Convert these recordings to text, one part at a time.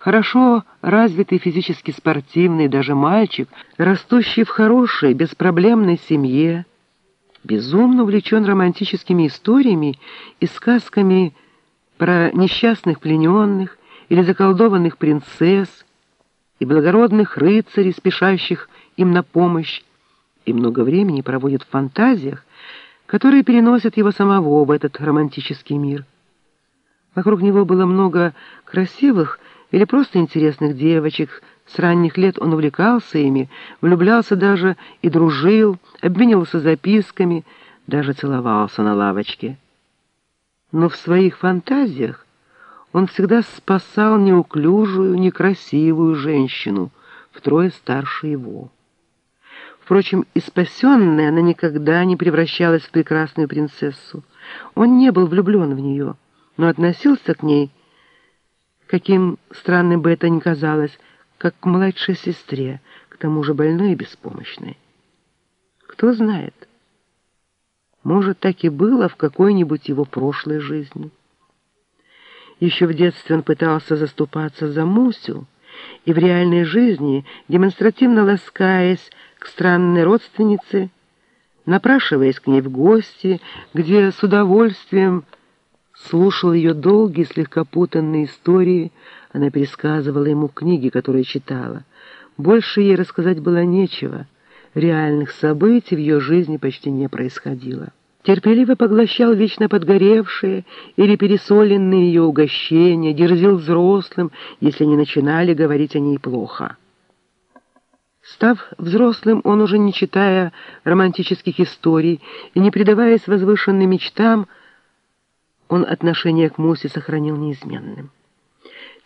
Хорошо развитый физически спортивный даже мальчик, растущий в хорошей, беспроблемной семье, безумно увлечен романтическими историями и сказками про несчастных плененных или заколдованных принцесс и благородных рыцарей, спешащих им на помощь, и много времени проводит в фантазиях, которые переносят его самого в этот романтический мир. Вокруг него было много красивых или просто интересных девочек. С ранних лет он увлекался ими, влюблялся даже и дружил, обменивался записками, даже целовался на лавочке. Но в своих фантазиях он всегда спасал неуклюжую, некрасивую женщину, втрое старше его. Впрочем, и спасенная она никогда не превращалась в прекрасную принцессу. Он не был влюблен в нее, но относился к ней, каким странным бы это ни казалось, как к младшей сестре, к тому же больной и беспомощной. Кто знает, может, так и было в какой-нибудь его прошлой жизни. Еще в детстве он пытался заступаться за Мусю, и в реальной жизни, демонстративно ласкаясь к странной родственнице, напрашиваясь к ней в гости, где с удовольствием слушал ее долгие, слегка путанные истории, она пересказывала ему книги, которые читала. Больше ей рассказать было нечего, реальных событий в ее жизни почти не происходило терпеливо поглощал вечно подгоревшие или пересоленные ее угощения, дерзил взрослым, если не начинали говорить о ней плохо. Став взрослым, он уже не читая романтических историй и не предаваясь возвышенным мечтам, он отношение к Мусе сохранил неизменным.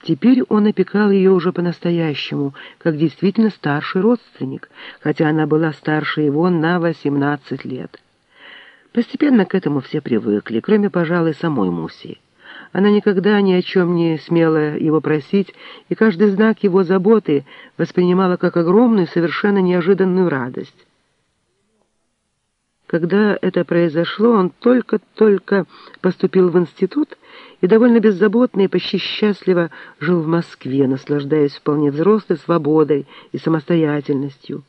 Теперь он опекал ее уже по-настоящему, как действительно старший родственник, хотя она была старше его на 18 лет. Постепенно к этому все привыкли, кроме, пожалуй, самой Муси. Она никогда ни о чем не смела его просить, и каждый знак его заботы воспринимала как огромную, совершенно неожиданную радость. Когда это произошло, он только-только поступил в институт и довольно беззаботно и почти счастливо жил в Москве, наслаждаясь вполне взрослой свободой и самостоятельностью.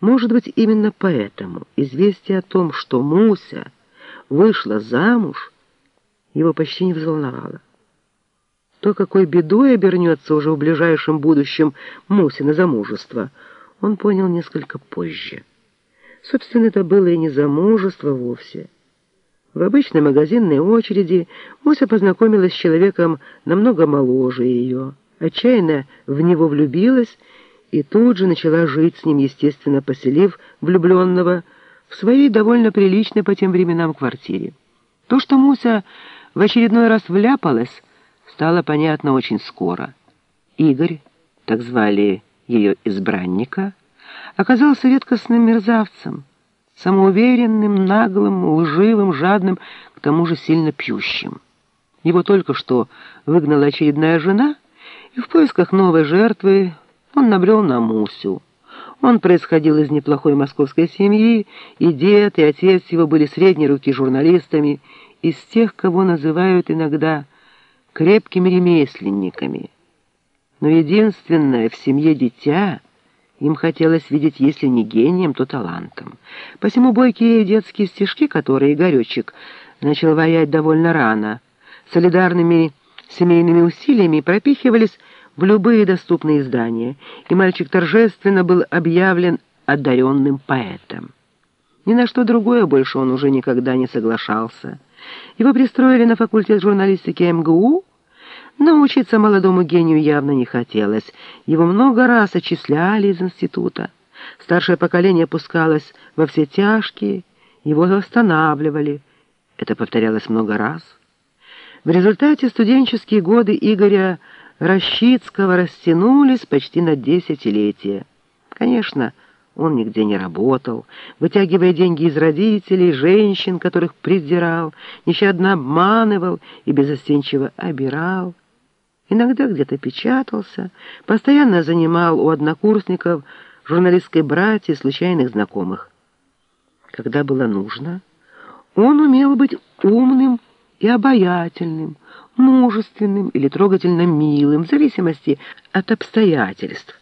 Может быть, именно поэтому известие о том, что Муся вышла замуж, его почти не взволновало. То, какой бедой обернется уже в ближайшем будущем Муся на замужество, он понял несколько позже. Собственно, это было и не замужество вовсе. В обычной магазинной очереди Муся познакомилась с человеком намного моложе ее, отчаянно в него влюбилась и тут же начала жить с ним, естественно, поселив влюбленного в своей довольно приличной по тем временам квартире. То, что Муся в очередной раз вляпалась, стало понятно очень скоро. Игорь, так звали ее избранника, оказался редкостным мерзавцем, самоуверенным, наглым, лживым, жадным, к тому же сильно пьющим. Его только что выгнала очередная жена, и в поисках новой жертвы он набрел на Мусю. Он происходил из неплохой московской семьи, и дед, и отец его были средней руки журналистами, из тех, кого называют иногда крепкими ремесленниками. Но единственное в семье дитя им хотелось видеть, если не гением, то талантом. Посему бойкие детские стишки, которые Игоречек начал ваять довольно рано, солидарными семейными усилиями пропихивались в любые доступные издания, и мальчик торжественно был объявлен одаренным поэтом. Ни на что другое больше он уже никогда не соглашался. Его пристроили на факультет журналистики МГУ, но учиться молодому гению явно не хотелось. Его много раз отчисляли из института. Старшее поколение опускалось во все тяжкие, его останавливали. Это повторялось много раз. В результате студенческие годы Игоря Рощицкого растянулись почти на десятилетия. Конечно, он нигде не работал, вытягивая деньги из родителей, женщин, которых презирал, нещадно обманывал и безостенчиво обирал. Иногда где-то печатался, постоянно занимал у однокурсников журналистской братья случайных знакомых. Когда было нужно, он умел быть умным и обаятельным, мужественным или трогательно милым, в зависимости от обстоятельств.